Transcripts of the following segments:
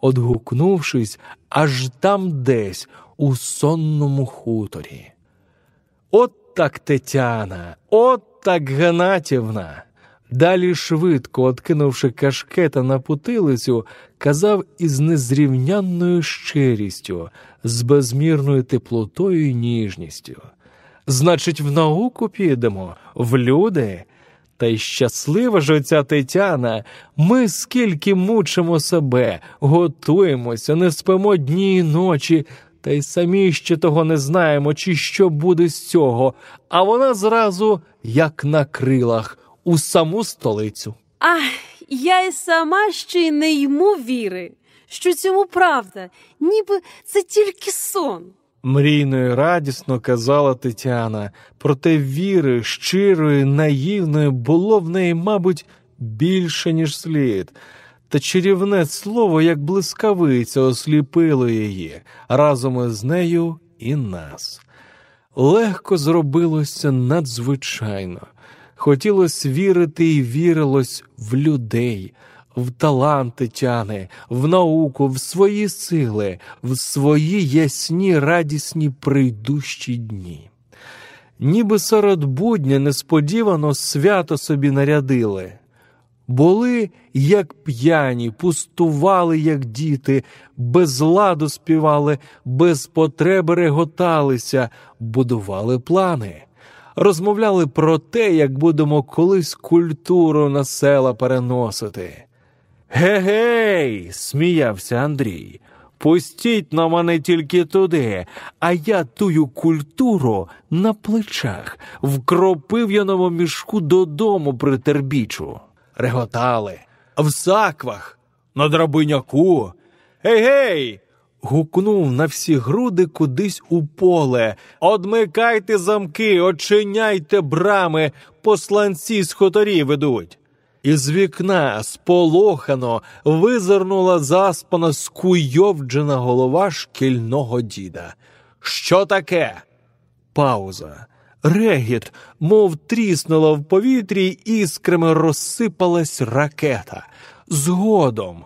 одгукнувшись аж там десь, у сонному хуторі. От так Тетяна, от так Гнатівна. Далі швидко, откинувши кашкета на потилицю, казав із незрівнянною щирістю, з безмірною теплотою і ніжністю. Значить, в науку підемо, в люди. Та й щаслива ж оця Тетяна, ми скільки мучимо себе, готуємося, не спимо дні і ночі, та й самі ще того не знаємо, чи що буде з цього, а вона зразу, як на крилах, у саму столицю. Ах, я й сама ще й не йму віри, що цьому правда, ніби це тільки сон. Мрійно і радісно казала Тетяна, проте віри щирої, наївної було в неї, мабуть, більше, ніж слід. Та чарівне слово, як блискавиця, осліпило її разом із нею і нас. Легко зробилося надзвичайно. Хотілося вірити і вірилось в людей, в талант Тетяни, в науку, в свої сили, в свої ясні, радісні прийдущі дні. Ніби серед будня несподівано свято собі нарядили. Були, як п'яні, пустували, як діти, без ладу співали, без потреби реготалися, будували плани, розмовляли про те, як будемо колись культуру на села переносити. Гегей, сміявся Андрій. Пустіть на мене тільки туди, а я тую культуру на плечах в кропив'яному мішку додому притербічу. Реготали, в саквах, на драбиняку. Гей гей. гукнув на всі груди кудись у поле. Одмикайте замки, очиняйте брами, посланці з хуторів ідуть. Із вікна сполохано визирнула заспана скуйовджена голова шкільного діда. Що таке? Пауза. Регіт, мов тріснула в повітрі, іскрами розсипалась ракета. Згодом.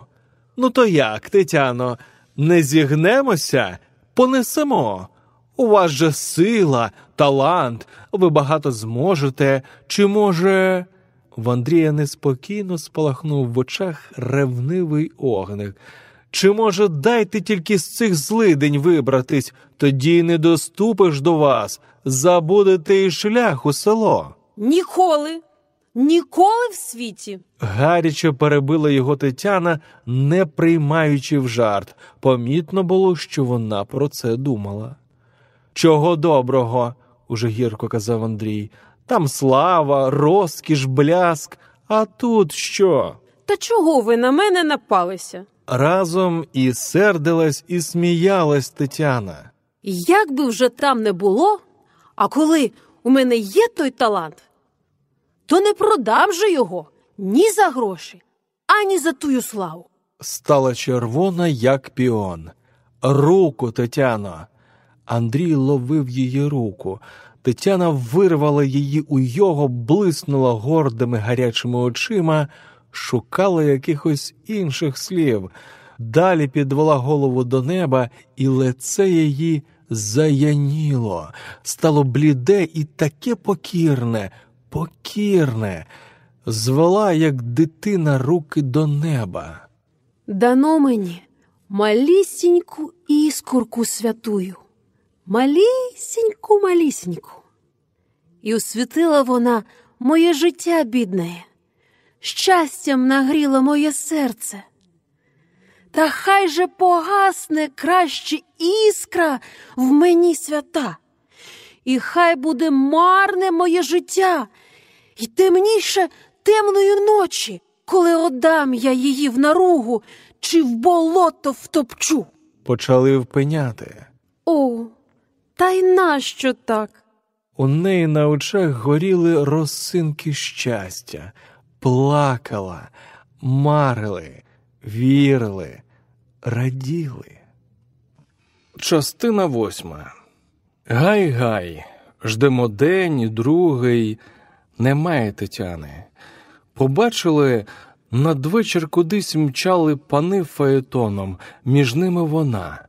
Ну, то як, Тетяно, не зігнемося, понесемо. У вас же сила, талант, ви багато зможете, чи, може. В Андрія неспокійно спалахнув в очах ревнивий огник. Чи, може, дайте тільки з цих злидень вибратись, тоді не доступиш до вас, забудете і шлях у село. Ніколи, ніколи в світі. Гаряче перебила його Тетяна, не приймаючи в жарт. Помітно було, що вона про це думала. Чого доброго, уже гірко казав Андрій. Там слава, розкіш, бляск, а тут що? Та чого ви на мене напалися? Разом і сердилась, і сміялась Тетяна. Як би вже там не було, а коли у мене є той талант, то не продам же його ні за гроші, ані за тую славу. Стала червона, як піон. Руку, Тетяно. Андрій ловив її руку. Тетяна вирвала її у його, блиснула гордими гарячими очима, шукала якихось інших слів. Далі підвела голову до неба, і лице її заяніло, стало бліде і таке покірне, покірне, звела, як дитина, руки до неба. Дано мені малісіньку іскорку святую, малісіньку, малісіньку. І освітила вона моє життя бідне, щастям нагріла моє серце. Та хай же погасне краще іскра в мені свята, і хай буде марне моє життя, і темніше темної ночі, коли отдам я її в наругу чи в болото втопчу. Почали впиняти. О, та й нащо так? У неї на очах горіли росинки щастя, плакала, марили, вірили, раділи. Частина восьма. Гай-гай. Ждемо день, другий. Немає Тетяни. Побачили Надвечір кудись мчали пани фаетоном, між ними вона.